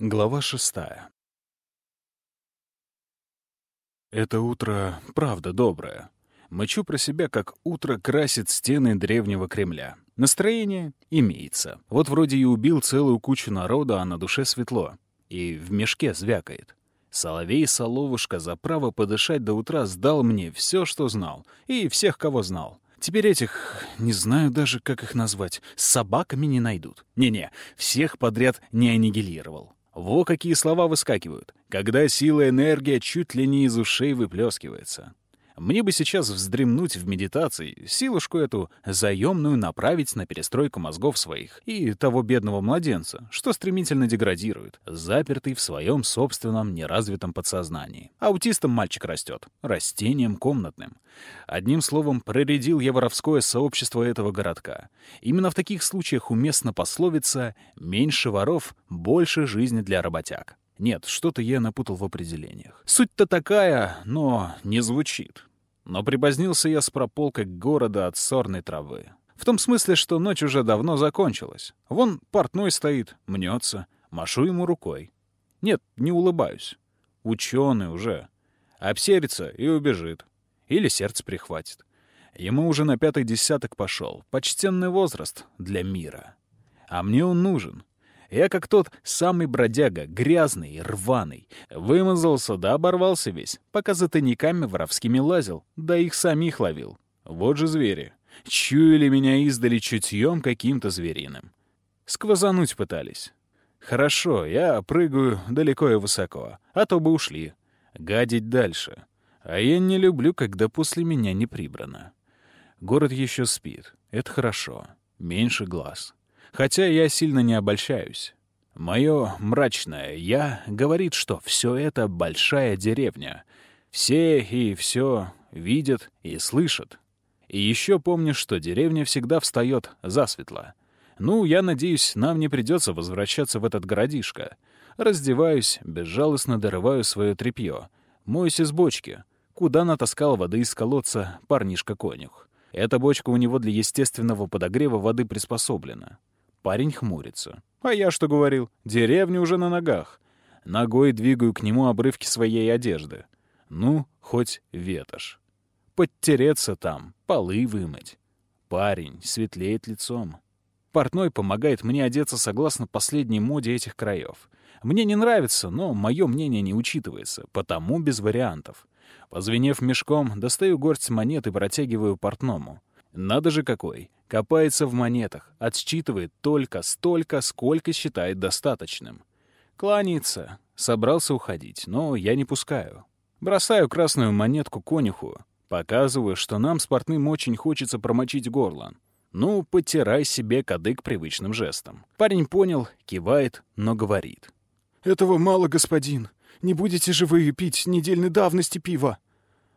Глава шестая. Это утро правда доброе. Мычу про себя, как утро красит стены древнего Кремля. Настроение имеется. Вот вроде и убил целую кучу народа, а на душе светло. И в мешке звякает. Соловей-соловушка за право подышать до утра сдал мне все, что знал, и всех, кого знал. Теперь этих, не знаю даже, как их назвать, собаками не найдут. Не-не, всех подряд не аннигилировал. Во какие слова выскакивают, когда сила энергия чуть ли не из ушей выплескивается. Мне бы сейчас вздремнуть в медитации, силушку эту заемную направить на перестройку мозгов своих и того бедного младенца, что стремительно деградирует, запертый в своем собственном неразвитом подсознании. Аутистом мальчик растет, растением комнатным. Одним словом, проредил я воровское сообщество этого городка. Именно в таких случаях уместна пословица «меньше воров, больше жизни для работяг». Нет, что-то я напутал в определениях. Суть-то такая, но не звучит. Но припозднился я с прополкой города от сорной травы. В том смысле, что ночь уже давно закончилась. Вон портной стоит, мнется, машу ему рукой. Нет, не улыбаюсь. Ученый уже. Обсерится и убежит. Или сердце прихватит. Ему уже на пятый десяток пошел. Почтенный возраст для мира. А мне он нужен. Я как тот самый бродяга, грязный, рваный. Вымазался да оборвался весь, пока за тайниками воровскими лазил, да их самих ловил. Вот же звери. Чуяли меня издали чутьем каким-то звериным. Сквозануть пытались. Хорошо, я прыгаю далеко и высоко, а то бы ушли. Гадить дальше. А я не люблю, когда после меня не прибрано. Город еще спит. Это хорошо. Меньше глаз. Хотя я сильно не обольщаюсь. Мое мрачное «я» говорит, что все это большая деревня. Все и все видят и слышат. И еще помню, что деревня всегда встает засветло. Ну, я надеюсь, нам не придется возвращаться в этот городишко. Раздеваюсь, безжалостно дорываю свое тряпье. Моюсь из бочки, куда натаскал воды из колодца парнишка-конюх. Эта бочка у него для естественного подогрева воды приспособлена. Парень хмурится. А я что говорил? Деревня уже на ногах. Ногой двигаю к нему обрывки своей одежды. Ну, хоть ветошь. Подтереться там, полы вымыть. Парень светлеет лицом. Портной помогает мне одеться согласно последней моде этих краев. Мне не нравится, но мое мнение не учитывается, потому без вариантов. Позвенев мешком, достаю горсть монет и протягиваю портному. Надо же какой. Копается в монетах, отсчитывает только столько, сколько считает достаточным. Кланяется. Собрался уходить, но я не пускаю. Бросаю красную монетку конюху. Показываю, что нам с портным очень хочется промочить горло. Ну, потирай себе кадык привычным жестом. Парень понял, кивает, но говорит. «Этого мало, господин. Не будете же вы пить недельной давности пива?»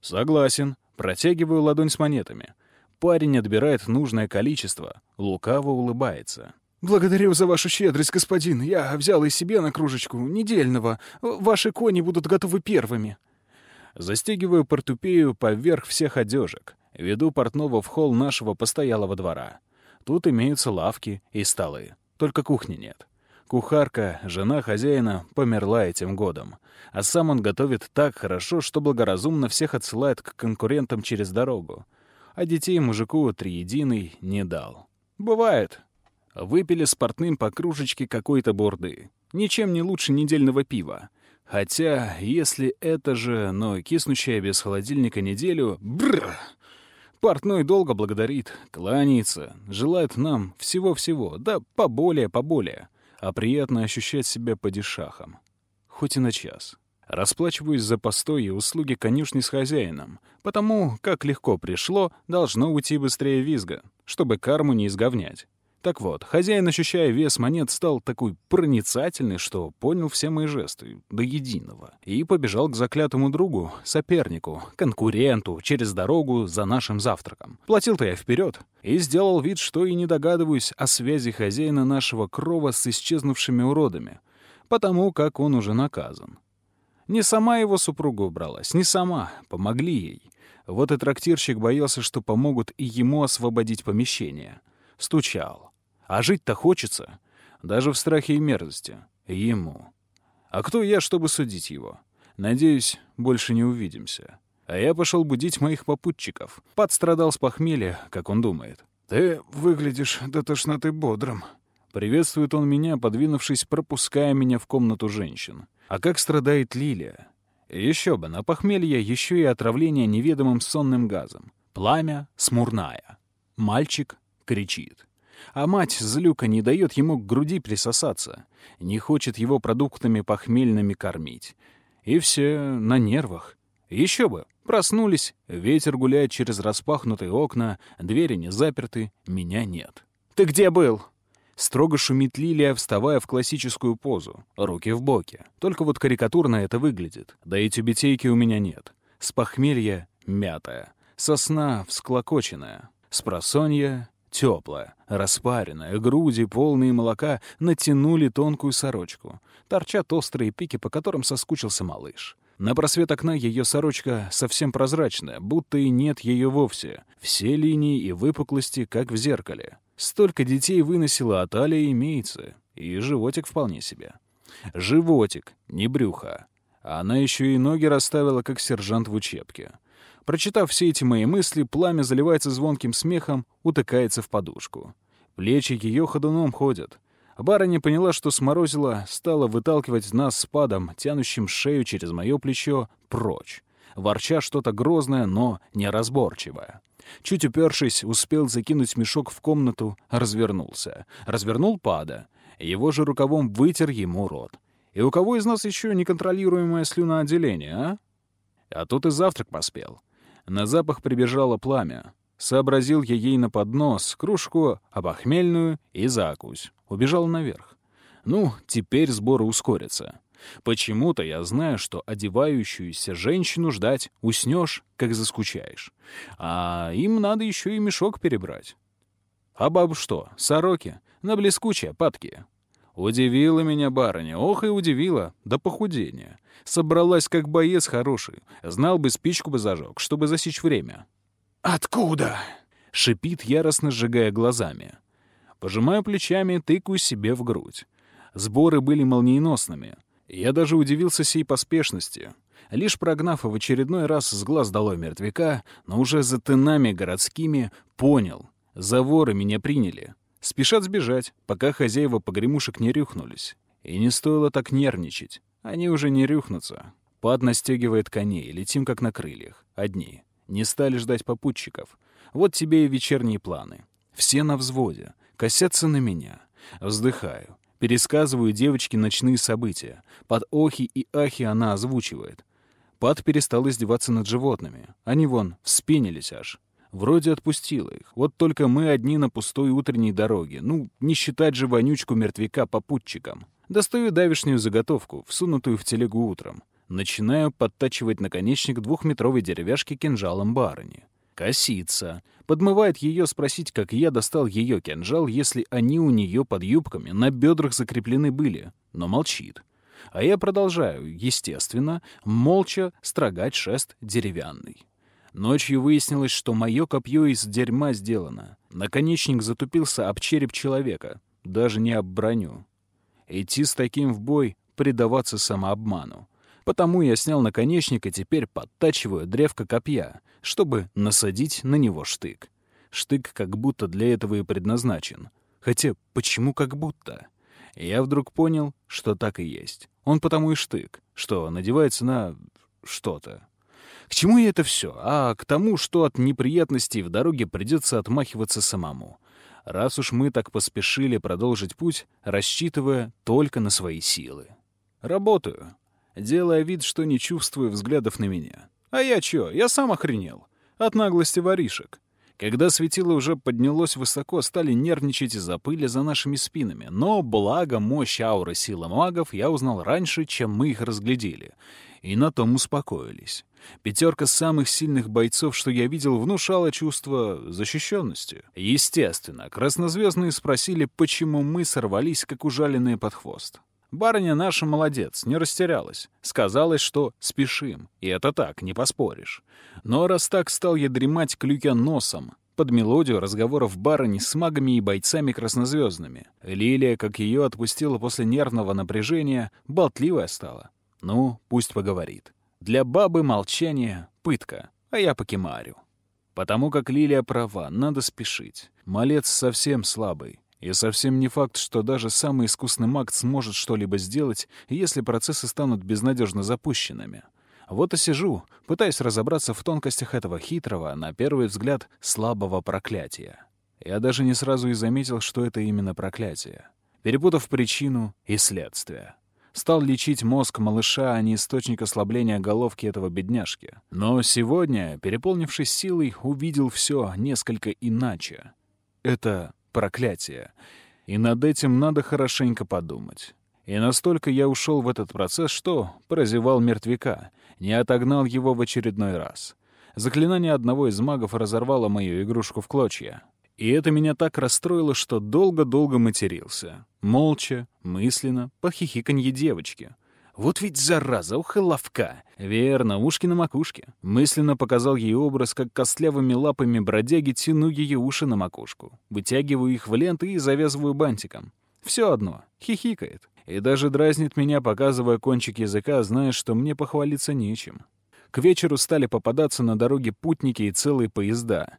«Согласен. Протягиваю ладонь с монетами. Парень отбирает нужное количество, лукаво улыбается. «Благодарю за вашу щедрость, господин. Я взял и себе на кружечку недельного. Ваши кони будут готовы первыми». Застегиваю портупею поверх всех одежек. Веду портного в холл нашего постоялого двора. Тут имеются лавки и столы. Только кухни нет. Кухарка, жена хозяина, померла этим годом. А сам он готовит так хорошо, что благоразумно всех отсылает к конкурентам через дорогу а детей мужику триединый не дал. Бывает. Выпили с портным по кружечке какой-то борды. Ничем не лучше недельного пива. Хотя, если это же, но киснущая без холодильника неделю... Бррр! Портной долго благодарит, кланяется, желает нам всего-всего, да поболее-поболее, а приятно ощущать себя падишахом. Хоть и на час. Расплачиваюсь за постой и услуги конюшни с хозяином, потому как легко пришло, должно уйти быстрее визга, чтобы карму не изговнять. Так вот, хозяин, ощущая вес монет, стал такой проницательный, что понял все мои жесты до единого. И побежал к заклятому другу, сопернику, конкуренту, через дорогу за нашим завтраком. Платил-то я вперед и сделал вид, что и не догадываюсь о связи хозяина нашего крова с исчезнувшими уродами, потому как он уже наказан. Не сама его супруга убралась, не сама, помогли ей. Вот и трактирщик боялся, что помогут и ему освободить помещение. Стучал. А жить-то хочется. Даже в страхе и мерзости. Ему. А кто я, чтобы судить его? Надеюсь, больше не увидимся. А я пошел будить моих попутчиков. Подстрадал с похмелья, как он думает. «Ты выглядишь до тошноты бодрым». Приветствует он меня, подвинувшись, пропуская меня в комнату женщин. А как страдает Лилия? Еще бы, на похмелье еще и отравление неведомым сонным газом. Пламя смурная. Мальчик кричит. А мать злюка не дает ему к груди присосаться. Не хочет его продуктами похмельными кормить. И все на нервах. Еще бы, проснулись, ветер гуляет через распахнутые окна, двери не заперты, меня нет. «Ты где был?» Строго шумит Лилия, вставая в классическую позу, руки в боки. Только вот карикатурно это выглядит. Да и тюбетейки у меня нет. С похмелья — мятая, сосна всклокоченная, с просонья — теплая, распаренная, груди, полные молока, натянули тонкую сорочку. Торчат острые пики, по которым соскучился малыш. На просвет окна ее сорочка совсем прозрачная, будто и нет ее вовсе. Все линии и выпуклости, как в зеркале. Столько детей выносила, а талия имеется. И животик вполне себе. Животик, не брюхо. А она еще и ноги расставила, как сержант в учебке. Прочитав все эти мои мысли, пламя заливается звонким смехом, утыкается в подушку. Плечи ее ходуном ходят. Барыня поняла, что сморозила, стала выталкивать нас с падом, тянущим шею через мое плечо, прочь, ворча что-то грозное, но неразборчивое. Чуть упершись, успел закинуть мешок в комнату, развернулся. Развернул пада. Его же рукавом вытер ему рот. И у кого из нас еще неконтролируемое слюноотделение, а? А тут и завтрак поспел. На запах прибежало пламя. Сообразил я ей на поднос, кружку, обохмельную и закусь. Убежал наверх. Ну, теперь сборы ускорятся. Почему-то я знаю, что одевающуюся женщину ждать уснешь, как заскучаешь. А им надо еще и мешок перебрать. А бабу что, сороки? На блескучие, падки. Удивила меня барыня, ох и удивила, до похудения. Собралась как боец хороший. Знал бы, спичку бы зажег, чтобы засечь время. «Откуда?» — шипит, яростно сжигая глазами. Пожимаю плечами, тыкаю себе в грудь. Сборы были молниеносными. Я даже удивился сей поспешности. Лишь прогнав в очередной раз с глаз долой мертвяка, но уже за тынами городскими, понял. За воры меня приняли. Спешат сбежать, пока хозяева погремушек не рюхнулись. И не стоило так нервничать. Они уже не рюхнутся. Пад настегивает коней, летим как на крыльях. Одни. Не стали ждать попутчиков. Вот тебе и вечерние планы. Все на взводе. Косятся на меня. Вздыхаю. Пересказываю девочке ночные события. Под охи и ахи она озвучивает. Пат перестал издеваться над животными. Они вон вспенились аж. Вроде отпустила их. Вот только мы одни на пустой утренней дороге. Ну, не считать же вонючку мертвяка попутчиком. Достаю давишнюю заготовку, всунутую в телегу утром. Начинаю подтачивать наконечник двухметровой деревяшки кинжалом барыни. Косится. Подмывает ее спросить, как я достал ее кинжал, если они у нее под юбками на бедрах закреплены были, но молчит. А я продолжаю, естественно, молча строгать шест деревянный. Ночью выяснилось, что мое копье из дерьма сделано. Наконечник затупился об череп человека, даже не об броню. Идти с таким в бой — предаваться самообману. Потому я снял наконечник и теперь подтачиваю древко копья, чтобы насадить на него штык. Штык как будто для этого и предназначен. Хотя почему как будто? Я вдруг понял, что так и есть. Он потому и штык, что надевается на что-то. К чему я это все? А к тому, что от неприятностей в дороге придется отмахиваться самому. Раз уж мы так поспешили продолжить путь, рассчитывая только на свои силы. Работаю делая вид, что не чувствую взглядов на меня. А я чё, я сам охренел. От наглости воришек. Когда светило уже поднялось высоко, стали нервничать из-за пыли за нашими спинами. Но, благо, мощь ауры силы магов я узнал раньше, чем мы их разглядели. И на том успокоились. Пятерка самых сильных бойцов, что я видел, внушала чувство защищенности. Естественно, краснозвездные спросили, почему мы сорвались, как ужаленные под хвост. Барыня наша молодец, не растерялась. Сказалось, что спешим. И это так, не поспоришь. Но раз так стал я дремать клюкя носом, под мелодию разговоров барыни с магами и бойцами краснозвездными. Лилия, как ее отпустила после нервного напряжения, болтливая стала. Ну, пусть поговорит. Для бабы молчание — пытка, а я покемарю. Потому как Лилия права, надо спешить. Малец совсем слабый. И совсем не факт, что даже самый искусный маг сможет что-либо сделать, если процессы станут безнадежно запущенными. Вот и сижу, пытаясь разобраться в тонкостях этого хитрого, на первый взгляд, слабого проклятия. Я даже не сразу и заметил, что это именно проклятие. Перепутав причину и следствие. Стал лечить мозг малыша, а не источник ослабления головки этого бедняжки. Но сегодня, переполнившись силой, увидел все несколько иначе. Это проклятие. И над этим надо хорошенько подумать. И настолько я ушел в этот процесс, что прозевал мертвяка, не отогнал его в очередной раз. Заклинание одного из магов разорвало мою игрушку в клочья. И это меня так расстроило, что долго-долго матерился. Молча, мысленно, по хихиканье девочки. Вот ведь зараза, ух и ловка. Верно, ушки на макушке. Мысленно показал ей образ, как костлявыми лапами бродяги тяну ее уши на макушку. Вытягиваю их в ленты и завязываю бантиком. Все одно, хихикает и даже дразнит меня, показывая кончик языка, зная, что мне похвалиться нечем. К вечеру стали попадаться на дороге путники и целые поезда.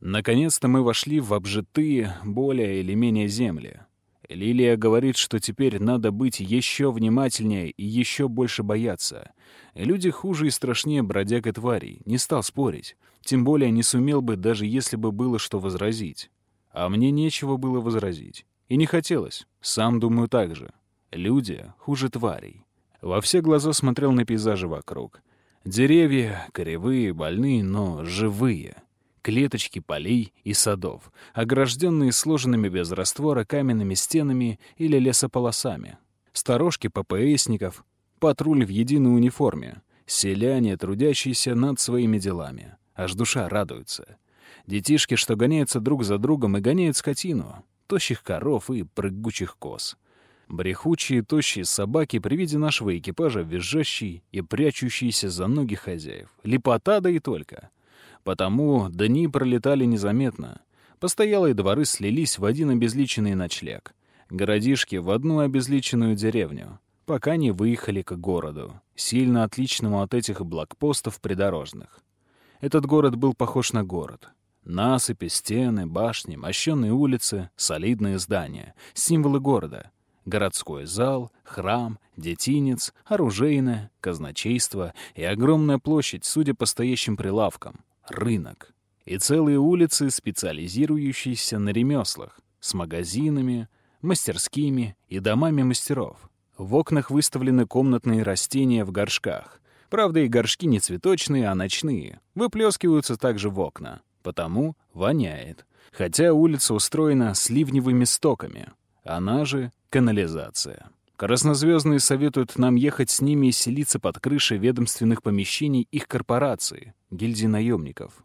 Наконец-то мы вошли в обжитые, более или менее земли. Лилия говорит, что теперь надо быть еще внимательнее и еще больше бояться. Люди хуже и страшнее бродяг и тварей. Не стал спорить. Тем более не сумел бы, даже если бы было что возразить. А мне нечего было возразить. И не хотелось. Сам думаю так же. Люди хуже тварей. Во все глаза смотрел на пейзажи вокруг. Деревья коревые, больные, но живые. Клеточки полей и садов, огражденные сложенными без раствора каменными стенами или лесополосами. Сторожки ППСников, патруль в единой униформе, селяне, трудящиеся над своими делами. Аж душа радуется. Детишки, что гоняются друг за другом и гоняют скотину, тощих коров и прыгучих коз — Брехучие, тощие собаки при виде нашего экипажа визжащие и прячущиеся за ноги хозяев. Лепота да и только. Потому дни пролетали незаметно. Постоялые дворы слились в один обезличенный ночлег. Городишки в одну обезличенную деревню, пока не выехали к городу, сильно отличному от этих блокпостов придорожных. Этот город был похож на город. Насыпи, стены, башни, мощенные улицы, солидные здания, символы города — городской зал, храм, детинец, оружейное, казначейство и огромная площадь, судя по стоящим прилавкам, рынок. И целые улицы, специализирующиеся на ремеслах, с магазинами, мастерскими и домами мастеров. В окнах выставлены комнатные растения в горшках. Правда, и горшки не цветочные, а ночные. Выплескиваются также в окна. Потому воняет. Хотя улица устроена сливневыми стоками. Она же канализация. Краснозвездные советуют нам ехать с ними и селиться под крышей ведомственных помещений их корпорации, гильдии наемников.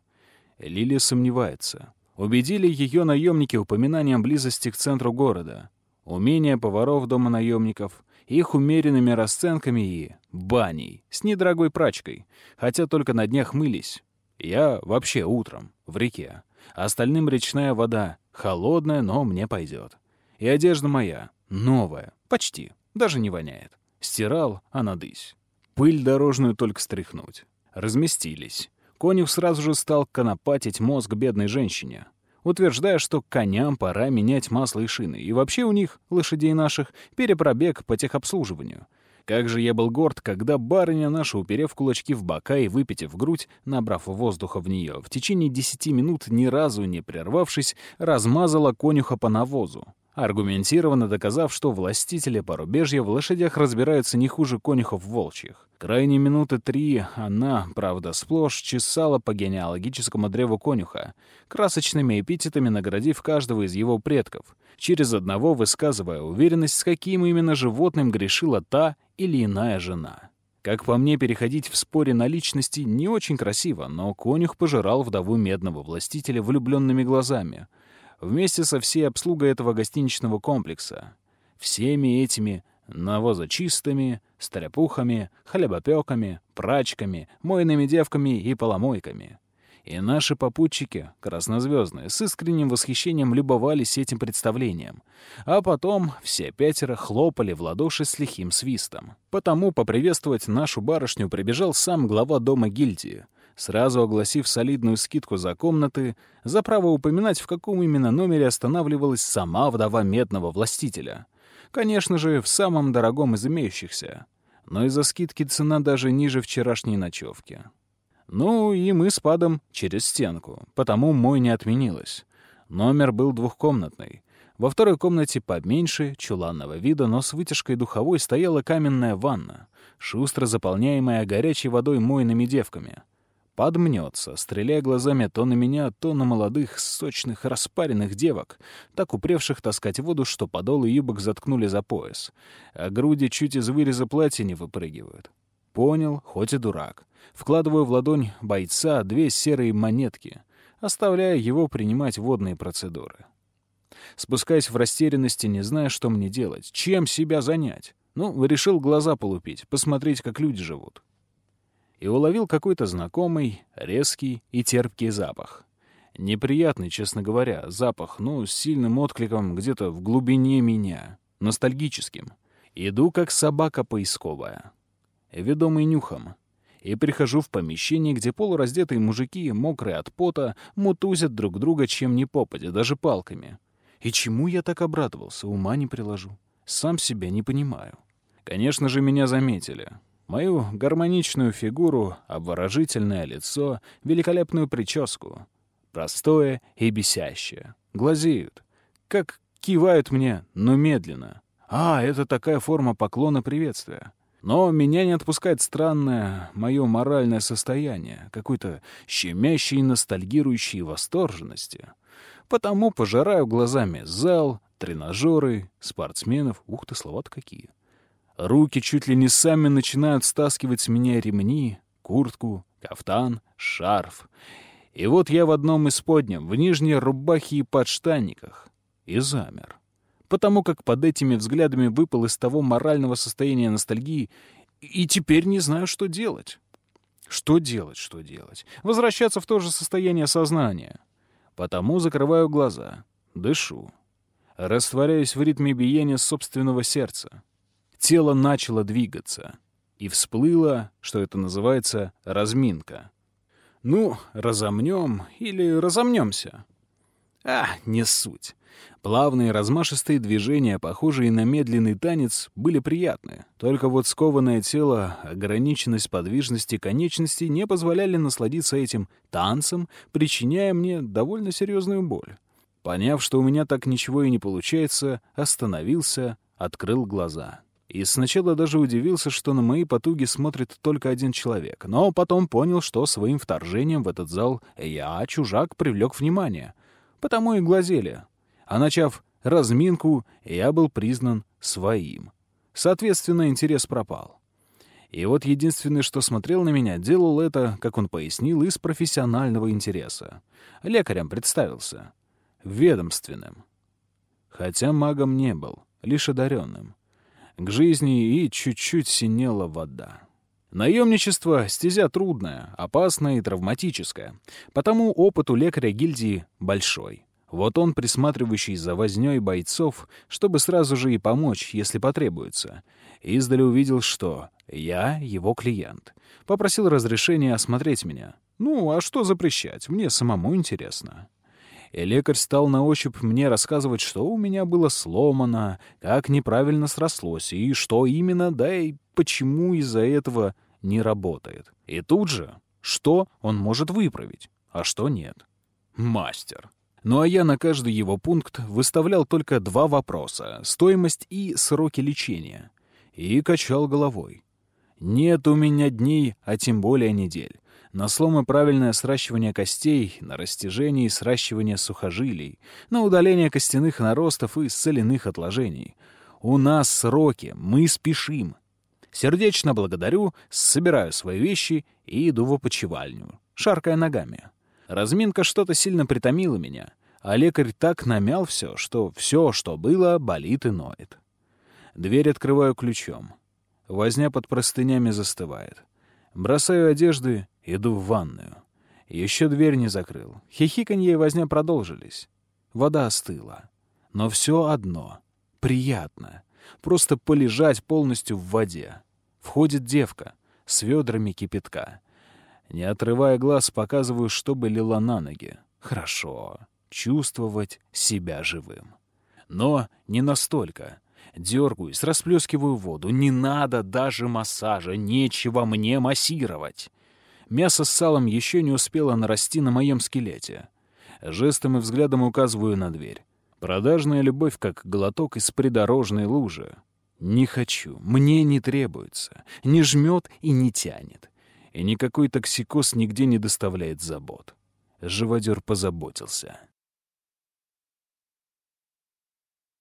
Лилия сомневается. Убедили ее наемники упоминанием близости к центру города, умения поваров дома наемников, их умеренными расценками и баней с недорогой прачкой, хотя только на днях мылись. Я вообще утром, в реке. Остальным речная вода, холодная, но мне пойдет. И одежда моя, новая, почти, даже не воняет. Стирал, а надысь. Пыль дорожную только стряхнуть. Разместились. Конюх сразу же стал конопатить мозг бедной женщине, утверждая, что коням пора менять масло и шины, и вообще у них, лошадей наших, перепробег по техобслуживанию. Как же я был горд, когда барыня наша, уперев кулачки в бока и выпитив грудь, набрав воздуха в нее, в течение десяти минут, ни разу не прервавшись, размазала конюха по навозу аргументированно доказав, что властители порубежья в лошадях разбираются не хуже конюхов волчьих. Крайние минуты три она, правда, сплошь чесала по генеалогическому древу конюха, красочными эпитетами наградив каждого из его предков, через одного высказывая уверенность, с каким именно животным грешила та или иная жена. Как по мне, переходить в споре на личности не очень красиво, но конюх пожирал вдову медного властителя влюбленными глазами — вместе со всей обслугой этого гостиничного комплекса, всеми этими навозочистами, стряпухами, хлебопеками, прачками, мойными девками и поломойками. И наши попутчики, краснозвездные, с искренним восхищением любовались этим представлением. А потом все пятеро хлопали в ладоши с лихим свистом. Потому поприветствовать нашу барышню прибежал сам глава дома гильдии, сразу огласив солидную скидку за комнаты, за право упоминать, в каком именно номере останавливалась сама вдова медного властителя. Конечно же, в самом дорогом из имеющихся. Но из-за скидки цена даже ниже вчерашней ночевки. Ну, и мы с падом через стенку, потому мой не отменилось. Номер был двухкомнатный. Во второй комнате поменьше, чуланного вида, но с вытяжкой духовой стояла каменная ванна, шустро заполняемая горячей водой мойными девками. Подмнется, стреляя глазами то на меня, то на молодых, сочных, распаренных девок, так упревших таскать воду, что подолы юбок заткнули за пояс, а груди чуть из выреза платья не выпрыгивают. Понял, хоть и дурак. Вкладываю в ладонь бойца две серые монетки, оставляя его принимать водные процедуры. Спускаясь в растерянности, не зная, что мне делать, чем себя занять. Ну, решил глаза полупить, посмотреть, как люди живут. И уловил какой-то знакомый, резкий и терпкий запах. Неприятный, честно говоря, запах, ну, с сильным откликом где-то в глубине меня, ностальгическим. Иду, как собака поисковая ведомый нюхом, и прихожу в помещение, где полураздетые мужики, мокрые от пота, мутузят друг друга чем ни попадя, даже палками. И чему я так обрадовался, ума не приложу. Сам себя не понимаю. Конечно же, меня заметили. Мою гармоничную фигуру, обворожительное лицо, великолепную прическу. Простое и бесящее. Глазеют. Как кивают мне, но медленно. А, это такая форма поклона приветствия. Но меня не отпускает странное мое моральное состояние, какой-то щемящей, ностальгирующей восторженности. Потому пожираю глазами зал, тренажеры, спортсменов. Ух ты, слова-то какие. Руки чуть ли не сами начинают стаскивать с меня ремни, куртку, кафтан, шарф. И вот я в одном из подням, в нижней рубахе и подштанниках. И замер потому как под этими взглядами выпал из того морального состояния ностальгии, и теперь не знаю, что делать. Что делать, что делать? Возвращаться в то же состояние сознания. Потому закрываю глаза, дышу, растворяюсь в ритме биения собственного сердца. Тело начало двигаться, и всплыло, что это называется, разминка. Ну, разомнем или разомнемся. А, не суть. Плавные размашистые движения, похожие на медленный танец, были приятны. Только вот скованное тело, ограниченность подвижности конечностей не позволяли насладиться этим танцем, причиняя мне довольно серьезную боль. Поняв, что у меня так ничего и не получается, остановился, открыл глаза. И сначала даже удивился, что на мои потуги смотрит только один человек. Но потом понял, что своим вторжением в этот зал я, чужак, привлек внимание. Потому и глазели, а начав разминку, я был признан своим. Соответственно, интерес пропал. И вот единственное, что смотрел на меня, делал это, как он пояснил, из профессионального интереса. Лекарем представился. Ведомственным. Хотя магом не был, лишь одаренным. К жизни и чуть-чуть синела вода. Наемничество — стезя трудная, опасная и травматическая, потому опыт у лекаря гильдии большой. Вот он, присматривающий за вознёй бойцов, чтобы сразу же и помочь, если потребуется. Издали увидел, что я его клиент. Попросил разрешения осмотреть меня. Ну, а что запрещать? Мне самому интересно. И лекарь стал на ощупь мне рассказывать, что у меня было сломано, как неправильно срослось, и что именно, да и почему из-за этого не работает. И тут же, что он может выправить, а что нет. Мастер. Ну а я на каждый его пункт выставлял только два вопроса — стоимость и сроки лечения. И качал головой. Нет у меня дней, а тем более недель. На слом и правильное сращивание костей, на растяжение и сращивание сухожилий, на удаление костяных наростов и соляных отложений. У нас сроки, мы спешим. Сердечно благодарю, собираю свои вещи и иду в опочивальню, шаркая ногами. Разминка что-то сильно притомила меня, а лекарь так намял все, что все, что было, болит и ноет. Дверь открываю ключом. Возня под простынями застывает. Бросаю одежды, иду в ванную. Еще дверь не закрыл. Хихиканье и возня продолжились. Вода остыла. Но все одно. Приятно. Просто полежать полностью в воде. Входит девка с ведрами кипятка. Не отрывая глаз, показываю, чтобы лила на ноги. Хорошо. Чувствовать себя живым. Но не настолько. Дергаюсь, расплескиваю воду. Не надо даже массажа, нечего мне массировать. Мясо с салом еще не успело нарасти на моем скелете. Жестом и взглядом указываю на дверь. Продажная любовь, как глоток из придорожной лужи. Не хочу, мне не требуется, не жмет и не тянет. И никакой токсикоз нигде не доставляет забот. Живодер позаботился.